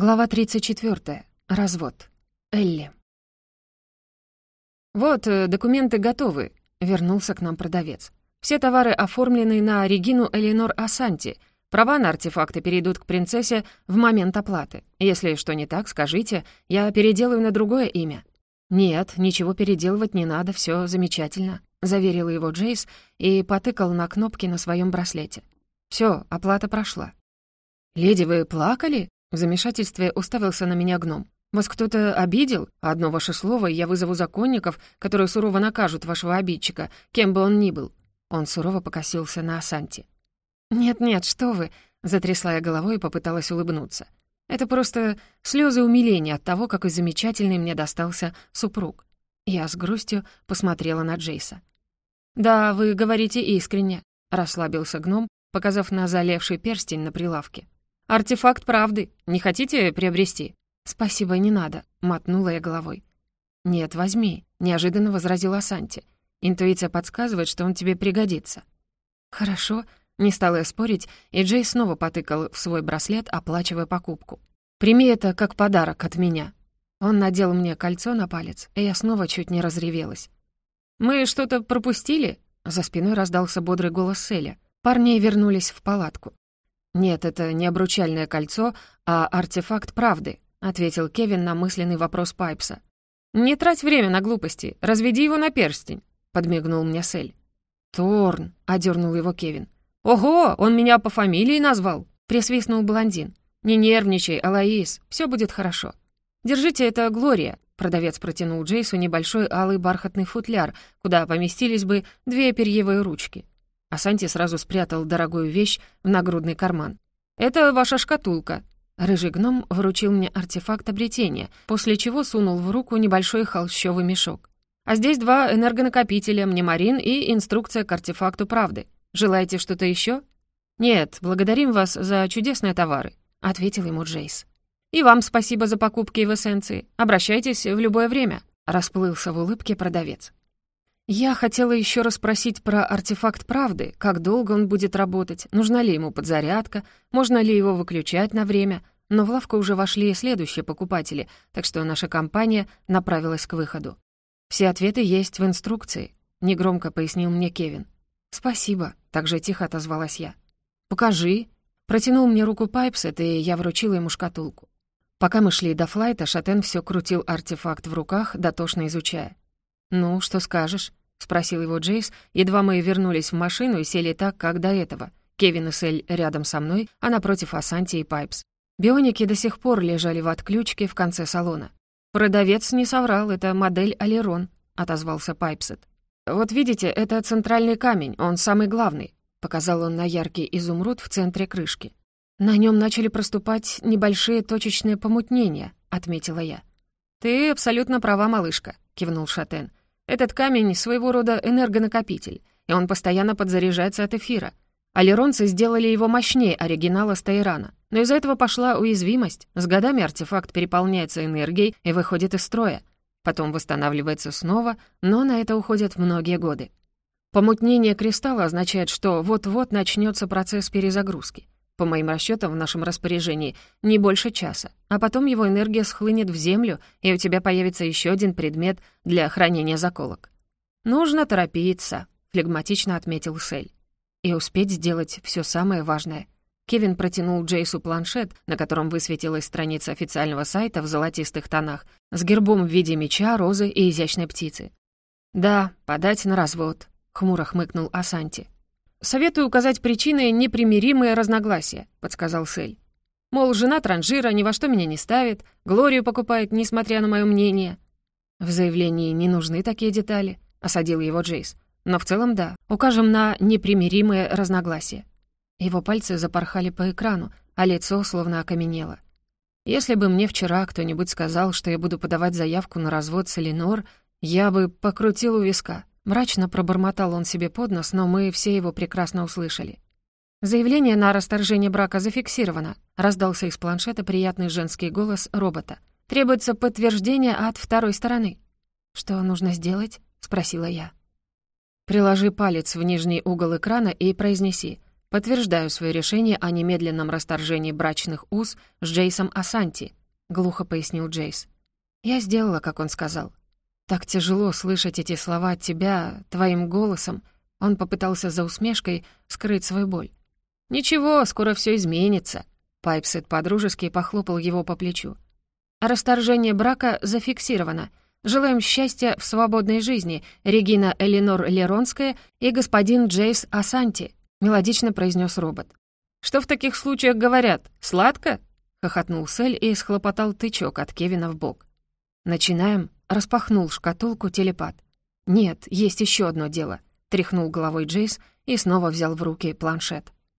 Глава 34. Развод. Элли. «Вот, э, документы готовы», — вернулся к нам продавец. «Все товары оформлены на Регину Элинор Асанти. Права на артефакты перейдут к принцессе в момент оплаты. Если что не так, скажите, я переделаю на другое имя». «Нет, ничего переделывать не надо, все замечательно», — заверил его Джейс и потыкал на кнопки на своем браслете. Все, оплата прошла». «Леди, вы плакали?» В замешательстве уставился на меня гном. «Вас кто-то обидел? Одно ваше слово, и я вызову законников, которые сурово накажут вашего обидчика, кем бы он ни был». Он сурово покосился на Асанти. «Нет-нет, что вы!» — затрясла я головой и попыталась улыбнуться. «Это просто слезы умиления от того, какой замечательный мне достался супруг». Я с грустью посмотрела на Джейса. «Да, вы говорите искренне», — расслабился гном, показав на залевший перстень на прилавке. «Артефакт правды. Не хотите приобрести?» «Спасибо, не надо», — мотнула я головой. «Нет, возьми», — неожиданно возразила Санти. «Интуиция подсказывает, что он тебе пригодится». «Хорошо», — не стала я спорить, и Джей снова потыкал в свой браслет, оплачивая покупку. «Прими это как подарок от меня». Он надел мне кольцо на палец, и я снова чуть не разревелась. «Мы что-то пропустили?» За спиной раздался бодрый голос Селя. Парни вернулись в палатку. «Нет, это не обручальное кольцо, а артефакт правды», — ответил Кевин на мысленный вопрос Пайпса. «Не трать время на глупости, разведи его на перстень», — подмигнул мне Сель. «Торн», — одернул его Кевин. «Ого, он меня по фамилии назвал», — присвистнул блондин. «Не нервничай, Алаис, все будет хорошо». «Держите, это Глория», — продавец протянул Джейсу небольшой алый бархатный футляр, куда поместились бы две перьевые ручки. А Санти сразу спрятал дорогую вещь в нагрудный карман. «Это ваша шкатулка». Рыжий гном вручил мне артефакт обретения, после чего сунул в руку небольшой холщовый мешок. «А здесь два энергонакопителя, мнемарин и инструкция к артефакту правды. Желаете что-то еще? «Нет, благодарим вас за чудесные товары», — ответил ему Джейс. «И вам спасибо за покупки в эссенции. Обращайтесь в любое время», — расплылся в улыбке продавец. Я хотела еще раз спросить про артефакт правды, как долго он будет работать, нужна ли ему подзарядка, можно ли его выключать на время, но в лавку уже вошли следующие покупатели, так что наша компания направилась к выходу. «Все ответы есть в инструкции», — негромко пояснил мне Кевин. «Спасибо», — также тихо отозвалась я. «Покажи». Протянул мне руку Пайпсет, и я вручила ему шкатулку. Пока мы шли до флайта, Шатен все крутил артефакт в руках, дотошно изучая. «Ну, что скажешь?» — спросил его Джейс, едва мы вернулись в машину и сели так, как до этого. Кевин и Сель рядом со мной, а напротив Асанти и Пайпс. Бионики до сих пор лежали в отключке в конце салона. «Продавец не соврал, это модель Алерон», — отозвался Пайпсет. «Вот видите, это центральный камень, он самый главный», — показал он на яркий изумруд в центре крышки. «На нем начали проступать небольшие точечные помутнения», — отметила я. «Ты абсолютно права, малышка», — кивнул Шатен. Этот камень — своего рода энергонакопитель, и он постоянно подзаряжается от эфира. Алеронцы сделали его мощнее оригинала Стейрана, но из-за этого пошла уязвимость. С годами артефакт переполняется энергией и выходит из строя. Потом восстанавливается снова, но на это уходят многие годы. Помутнение кристалла означает, что вот-вот начнется процесс перезагрузки. По моим расчетам, в нашем распоряжении не больше часа. А потом его энергия схлынет в землю, и у тебя появится еще один предмет для хранения заколок. «Нужно торопиться», — флегматично отметил Сель. «И успеть сделать все самое важное». Кевин протянул Джейсу планшет, на котором высветилась страница официального сайта в золотистых тонах, с гербом в виде меча, розы и изящной птицы. «Да, подать на развод», — хмуро хмыкнул Асанти. «Советую указать причины непримиримые разногласия», — подсказал Сель. «Мол, жена транжира ни во что меня не ставит, Глорию покупает, несмотря на мое мнение». «В заявлении не нужны такие детали», — осадил его Джейс. «Но в целом да, укажем на непримиримые разногласия». Его пальцы запорхали по экрану, а лицо словно окаменело. Если бы мне вчера кто-нибудь сказал, что я буду подавать заявку на развод с Эленор, я бы покрутил у виска. Мрачно пробормотал он себе под нос, но мы все его прекрасно услышали. «Заявление на расторжение брака зафиксировано», — раздался из планшета приятный женский голос робота. «Требуется подтверждение от второй стороны». «Что нужно сделать?» — спросила я. «Приложи палец в нижний угол экрана и произнеси подтверждаю свое решение о немедленном расторжении брачных уз с Джейсом Асанти», — глухо пояснил Джейс. «Я сделала, как он сказал. Так тяжело слышать эти слова от тебя, твоим голосом». Он попытался за усмешкой скрыть свою боль. «Ничего, скоро все изменится», — Пайпсет подружески похлопал его по плечу. «Расторжение брака зафиксировано. Желаем счастья в свободной жизни, Регина Элинор Леронская и господин Джейс Асанти», — мелодично произнес робот. «Что в таких случаях говорят? Сладко?» — хохотнул Сель и схлопотал тычок от Кевина в бок. «Начинаем?» — распахнул шкатулку телепат. «Нет, есть еще одно дело», — тряхнул головой Джейс и снова взял в руки планшет.